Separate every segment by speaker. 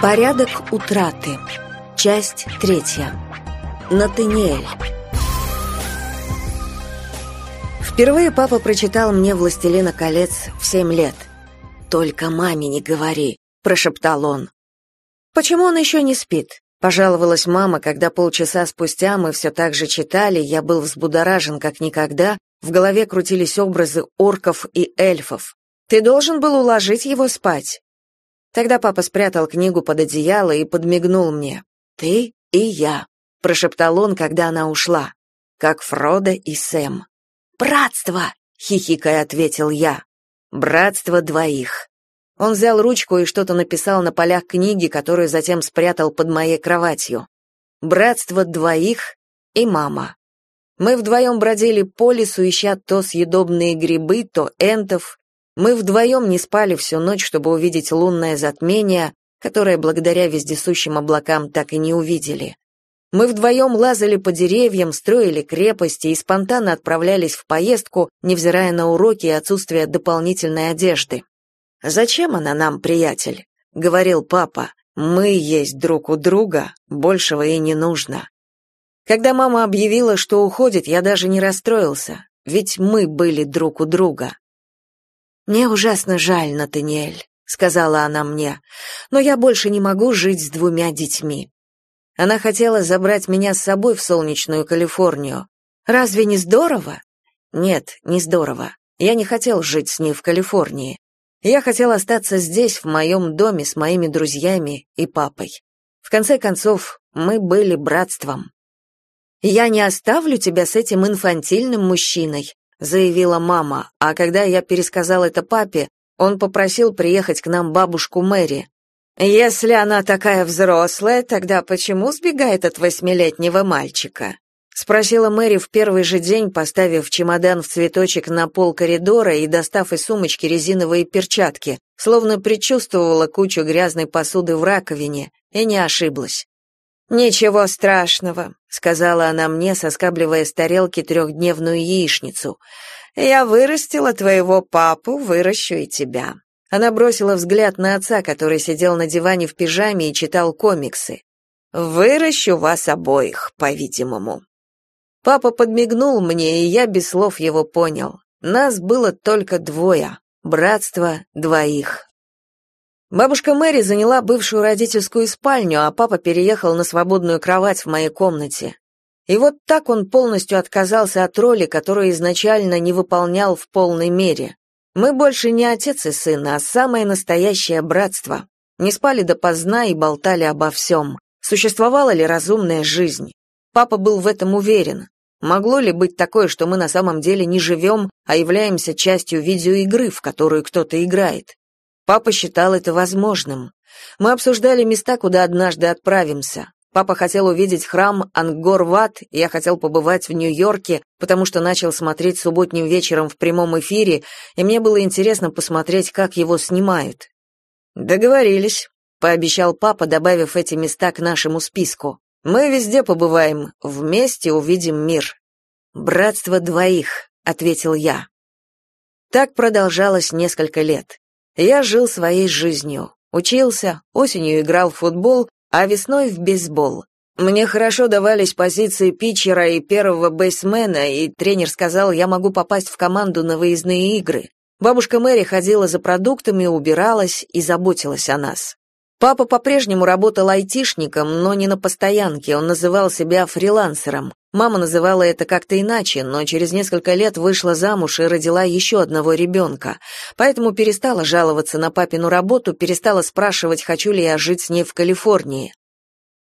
Speaker 1: Порядок утраты. Часть третья. Натаниэль. Впервые папа прочитал мне «Властелина колец» в семь лет. «Только маме не говори», — прошептал он. «Почему он еще не спит?» — пожаловалась мама, когда полчаса спустя мы все так же читали, я был взбудоражен как никогда, в голове крутились образы орков и эльфов. «Ты должен был уложить его спать». Тогда папа спрятал книгу под одеяло и подмигнул мне. «Ты и я», — прошептал он, когда она ушла, как Фродо и Сэм. «Братство!» — хихикая ответил я. «Братство двоих». Он взял ручку и что-то написал на полях книги, которую затем спрятал под моей кроватью. «Братство двоих и мама». Мы вдвоем бродили по лесу, ища то съедобные грибы, то энтов. Мы вдвоем не спали всю ночь, чтобы увидеть лунное затмение, которое благодаря вездесущим облакам так и не увидели. Мы вдвоем лазали по деревьям, строили крепости и спонтанно отправлялись в поездку, невзирая на уроки и отсутствие дополнительной одежды. «Зачем она нам, приятель?» — говорил папа. «Мы есть друг у друга, большего и не нужно». Когда мама объявила, что уходит, я даже не расстроился, ведь мы были друг у друга. «Мне ужасно жаль, Натаниэль», — сказала она мне, «но я больше не могу жить с двумя детьми. Она хотела забрать меня с собой в солнечную Калифорнию. Разве не здорово? Нет, не здорово. Я не хотел жить с ней в Калифорнии. Я хотел остаться здесь, в моем доме, с моими друзьями и папой. В конце концов, мы были братством. «Я не оставлю тебя с этим инфантильным мужчиной», заявила мама, а когда я пересказал это папе, он попросил приехать к нам бабушку Мэри. Если она такая взрослая, тогда почему сбегает от восьмилетнего мальчика? Спросила Мэри в первый же день, поставив чемодан в цветочек на пол коридора и достав из сумочки резиновые перчатки, словно предчувствовала кучу грязной посуды в раковине, и не ошиблась. «Ничего страшного», — сказала она мне, соскабливая с тарелки трехдневную яичницу. «Я вырастила твоего папу, выращу и тебя. Она бросила взгляд на отца, который сидел на диване в пижаме и читал комиксы. «Выращу вас обоих, по-видимому». Папа подмигнул мне, и я без слов его понял. Нас было только двое, братство двоих. Бабушка Мэри заняла бывшую родительскую спальню, а папа переехал на свободную кровать в моей комнате. И вот так он полностью отказался от роли, которую изначально не выполнял в полной мере. Мы больше не отец и сын, а самое настоящее братство. Не спали допоздна и болтали обо всем. Существовала ли разумная жизнь? Папа был в этом уверен. Могло ли быть такое, что мы на самом деле не живем, а являемся частью видеоигры, в которую кто-то играет? Папа считал это возможным. Мы обсуждали места, куда однажды отправимся. Папа хотел увидеть храм Ангкор-Ват, я хотел побывать в Нью-Йорке, потому что начал смотреть субботним вечером в прямом эфире, и мне было интересно посмотреть, как его снимают. «Договорились», — пообещал папа, добавив эти места к нашему списку. «Мы везде побываем, вместе увидим мир». «Братство двоих», — ответил я. Так продолжалось несколько лет. Я жил своей жизнью, учился, осенью играл в футбол, а весной в бейсбол. Мне хорошо давались позиции питчера и первого бейсмена, и тренер сказал, я могу попасть в команду на выездные игры. Бабушка Мэри ходила за продуктами, убиралась и заботилась о нас. Папа по-прежнему работал айтишником, но не на постоянке, он называл себя фрилансером. Мама называла это как-то иначе, но через несколько лет вышла замуж и родила еще одного ребенка. Поэтому перестала жаловаться на папину работу, перестала спрашивать, хочу ли я жить с ней в Калифорнии.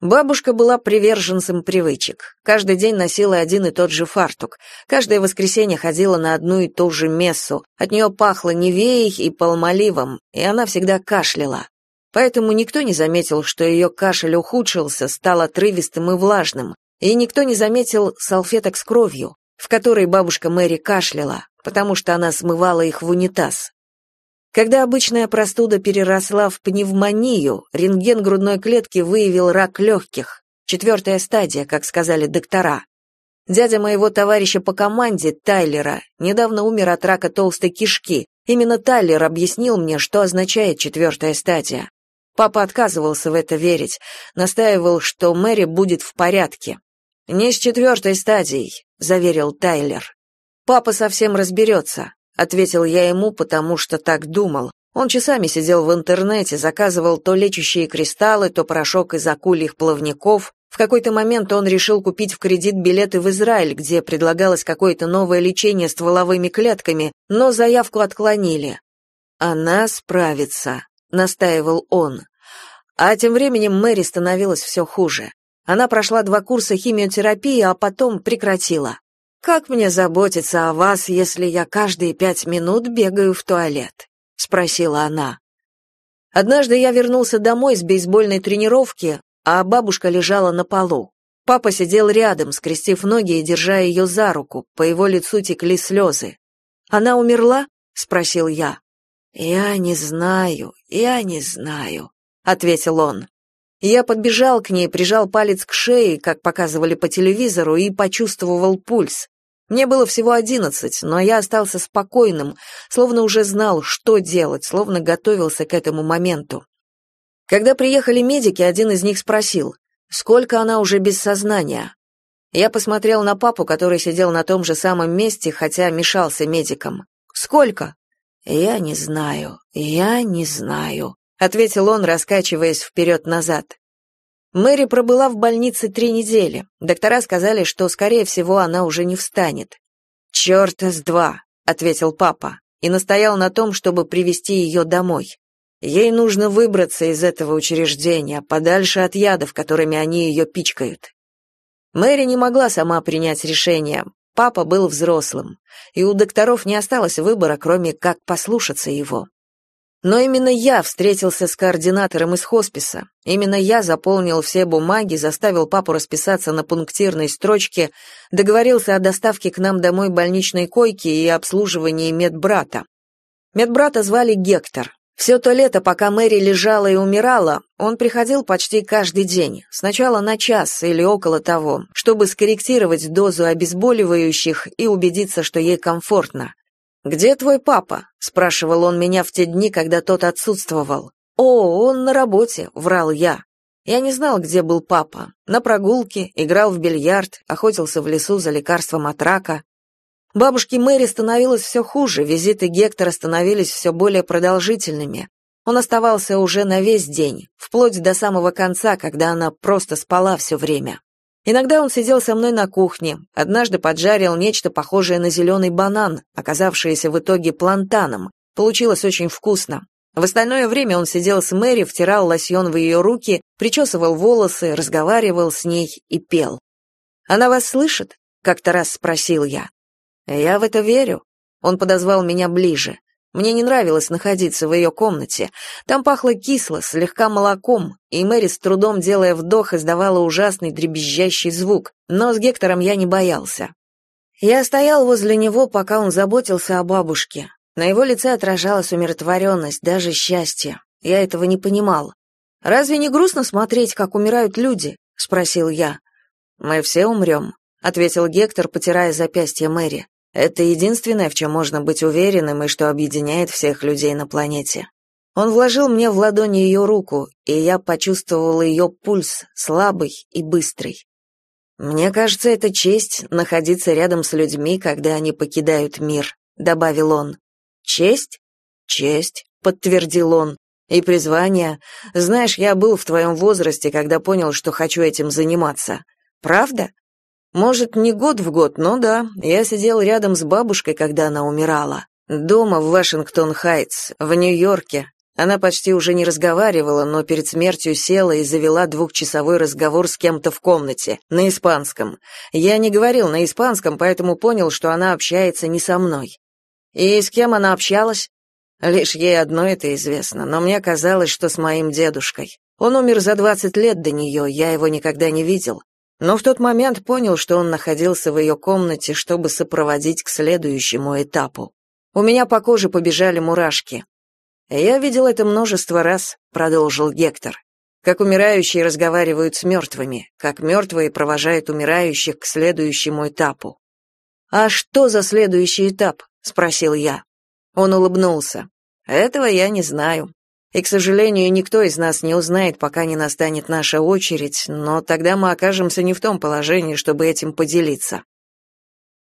Speaker 1: Бабушка была приверженцем привычек. Каждый день носила один и тот же фартук. Каждое воскресенье ходила на одну и ту же мессу. От нее пахло невеей и палмоливом, и она всегда кашляла. Поэтому никто не заметил, что ее кашель ухудшился, стал отрывистым и влажным и никто не заметил салфеток с кровью, в которой бабушка Мэри кашляла, потому что она смывала их в унитаз. Когда обычная простуда переросла в пневмонию, рентген грудной клетки выявил рак легких, четвертая стадия, как сказали доктора. Дядя моего товарища по команде, Тайлера, недавно умер от рака толстой кишки, Именно Тайлер объяснил мне, что означает четвертая стадия. Папа отказывался в это верить, настаивал, что Мэри будет в порядке. «Не с четвертой стадией», — заверил Тайлер. «Папа совсем разберется», — ответил я ему, потому что так думал. Он часами сидел в интернете, заказывал то лечащие кристаллы, то порошок из акульих плавников. В какой-то момент он решил купить в кредит билеты в Израиль, где предлагалось какое-то новое лечение стволовыми клетками, но заявку отклонили. «Она справится», — настаивал он. А тем временем Мэри становилось все хуже. Она прошла два курса химиотерапии, а потом прекратила. «Как мне заботиться о вас, если я каждые пять минут бегаю в туалет?» — спросила она. Однажды я вернулся домой с бейсбольной тренировки, а бабушка лежала на полу. Папа сидел рядом, скрестив ноги и держа ее за руку, по его лицу текли слезы. «Она умерла?» — спросил я. «Я не знаю, я не знаю», — ответил он. Я подбежал к ней, прижал палец к шее, как показывали по телевизору, и почувствовал пульс. Мне было всего одиннадцать, но я остался спокойным, словно уже знал, что делать, словно готовился к этому моменту. Когда приехали медики, один из них спросил, сколько она уже без сознания. Я посмотрел на папу, который сидел на том же самом месте, хотя мешался медикам. «Сколько?» «Я не знаю, я не знаю», — ответил он, раскачиваясь вперед-назад. Мэри пробыла в больнице три недели. Доктора сказали, что, скорее всего, она уже не встанет. «Чёрта с два», — ответил папа, и настоял на том, чтобы привести ее домой. Ей нужно выбраться из этого учреждения, подальше от ядов, которыми они ее пичкают. Мэри не могла сама принять решение. Папа был взрослым, и у докторов не осталось выбора, кроме как послушаться его. Но именно я встретился с координатором из хосписа. Именно я заполнил все бумаги, заставил папу расписаться на пунктирной строчке, договорился о доставке к нам домой больничной койки и обслуживании медбрата. Медбрата звали Гектор. Все то лето, пока Мэри лежала и умирала, он приходил почти каждый день, сначала на час или около того, чтобы скорректировать дозу обезболивающих и убедиться, что ей комфортно. «Где твой папа?» — спрашивал он меня в те дни, когда тот отсутствовал. «О, он на работе», — врал я. Я не знал, где был папа. На прогулке, играл в бильярд, охотился в лесу за лекарством от рака. Бабушке Мэри становилось все хуже, визиты Гектора становились все более продолжительными. Он оставался уже на весь день, вплоть до самого конца, когда она просто спала все время. Иногда он сидел со мной на кухне, однажды поджарил нечто похожее на зеленый банан, оказавшееся в итоге плантаном. Получилось очень вкусно. В остальное время он сидел с Мэри, втирал лосьон в ее руки, причесывал волосы, разговаривал с ней и пел. «Она вас слышит?» — как-то раз спросил я. «Я в это верю». Он подозвал меня ближе. Мне не нравилось находиться в ее комнате. Там пахло кисло, слегка молоком, и Мэри с трудом, делая вдох, издавала ужасный дребезжащий звук, но с Гектором я не боялся. Я стоял возле него, пока он заботился о бабушке. На его лице отражалась умиротворенность, даже счастье. Я этого не понимал. «Разве не грустно смотреть, как умирают люди?» — спросил я. «Мы все умрем», — ответил Гектор, потирая запястье Мэри. Это единственное, в чем можно быть уверенным и что объединяет всех людей на планете. Он вложил мне в ладони ее руку, и я почувствовал ее пульс, слабый и быстрый. «Мне кажется, это честь находиться рядом с людьми, когда они покидают мир», — добавил он. «Честь?» «Честь», — подтвердил он. «И призвание. Знаешь, я был в твоем возрасте, когда понял, что хочу этим заниматься. Правда?» Может, не год в год, но да, я сидел рядом с бабушкой, когда она умирала. Дома в Вашингтон-Хайтс, в Нью-Йорке. Она почти уже не разговаривала, но перед смертью села и завела двухчасовой разговор с кем-то в комнате, на испанском. Я не говорил на испанском, поэтому понял, что она общается не со мной. И с кем она общалась? Лишь ей одно это известно, но мне казалось, что с моим дедушкой. Он умер за двадцать лет до нее, я его никогда не видел но в тот момент понял, что он находился в ее комнате, чтобы сопроводить к следующему этапу. У меня по коже побежали мурашки. «Я видел это множество раз», — продолжил Гектор. «Как умирающие разговаривают с мертвыми, как мертвые провожают умирающих к следующему этапу». «А что за следующий этап?» — спросил я. Он улыбнулся. Этого я не знаю. И, к сожалению, никто из нас не узнает, пока не настанет наша очередь, но тогда мы окажемся не в том положении, чтобы этим поделиться.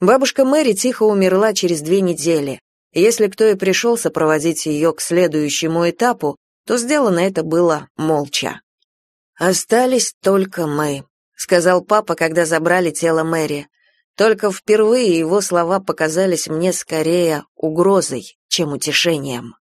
Speaker 1: Бабушка Мэри тихо умерла через две недели. Если кто и пришел сопроводить ее к следующему этапу, то сделано это было молча. «Остались только мы», — сказал папа, когда забрали тело Мэри. Только впервые его слова показались мне скорее угрозой, чем утешением.